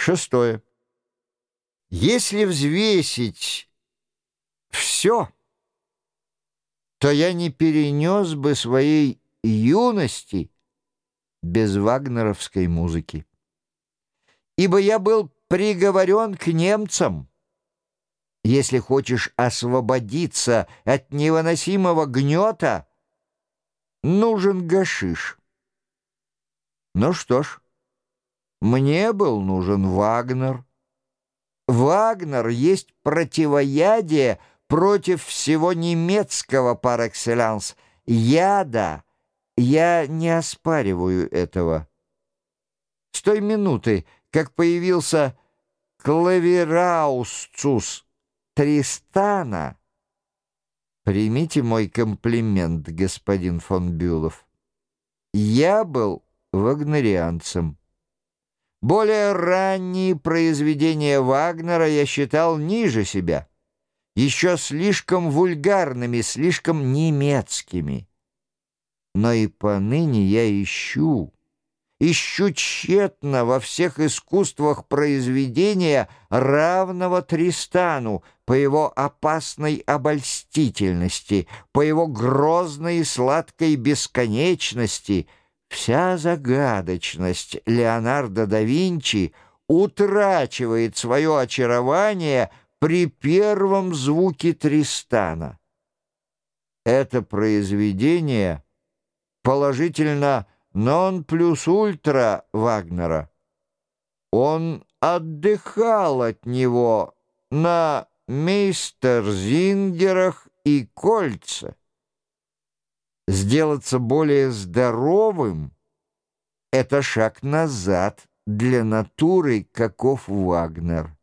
Шестое. Если взвесить все, то я не перенес бы своей юности без вагнеровской музыки. Ибо я был приговорен к немцам. Если хочешь освободиться от невыносимого гнета, нужен гашиш. Ну что ж, мне был нужен Вагнер. Вагнер есть противоядие против всего немецкого par excellence. Яда. Я не оспариваю этого. С той минуты, как появился Клавераусцус Тристана, примите мой комплимент, господин фон Бюлов, я был вагнерианцем. Более ранние произведения Вагнера я считал ниже себя, еще слишком вульгарными, слишком немецкими. Но и поныне я ищу, ищу тщетно во всех искусствах произведения равного Тристану по его опасной обольстительности, по его грозной и сладкой бесконечности — Вся загадочность Леонардо да Винчи утрачивает свое очарование при первом звуке Тристана. Это произведение положительно нон плюс ультра Вагнера. Он отдыхал от него на мейстерзингерах и кольца. Сделаться более здоровым — это шаг назад для натуры, каков Вагнер.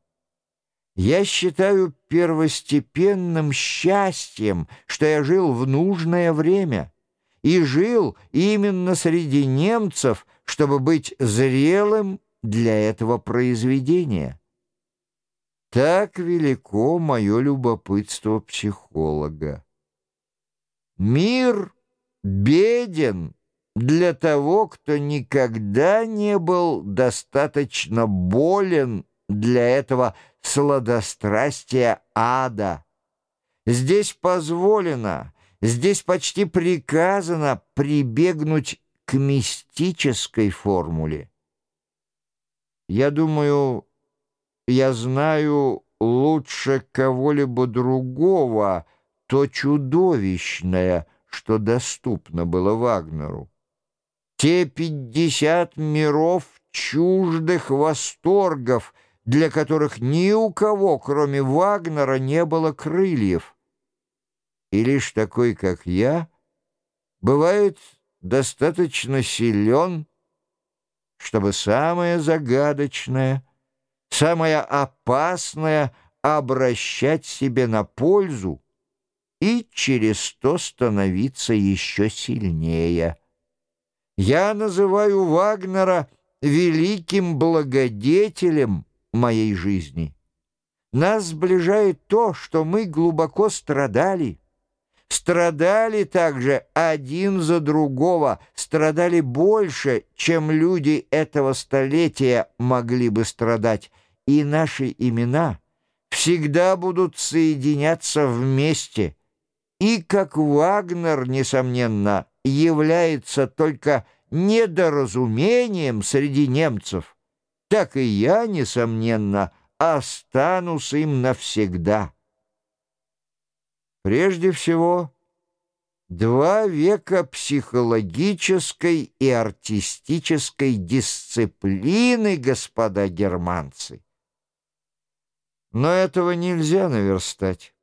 Я считаю первостепенным счастьем, что я жил в нужное время и жил именно среди немцев, чтобы быть зрелым для этого произведения. Так велико мое любопытство психолога. Мир — беден для того, кто никогда не был достаточно болен для этого сладострастия ада. Здесь позволено, здесь почти приказано прибегнуть к мистической формуле. Я думаю, я знаю лучше кого-либо другого то чудовищное — что доступно было Вагнеру. Те пятьдесят миров чуждых восторгов, для которых ни у кого, кроме Вагнера, не было крыльев. И лишь такой, как я, бывает достаточно силен, чтобы самое загадочное, самое опасное обращать себе на пользу, и через то становиться еще сильнее. Я называю Вагнера великим благодетелем моей жизни. Нас сближает то, что мы глубоко страдали. Страдали также один за другого, страдали больше, чем люди этого столетия могли бы страдать, и наши имена всегда будут соединяться вместе — и как Вагнер, несомненно, является только недоразумением среди немцев, так и я, несомненно, останусь им навсегда. Прежде всего, два века психологической и артистической дисциплины, господа германцы. Но этого нельзя наверстать.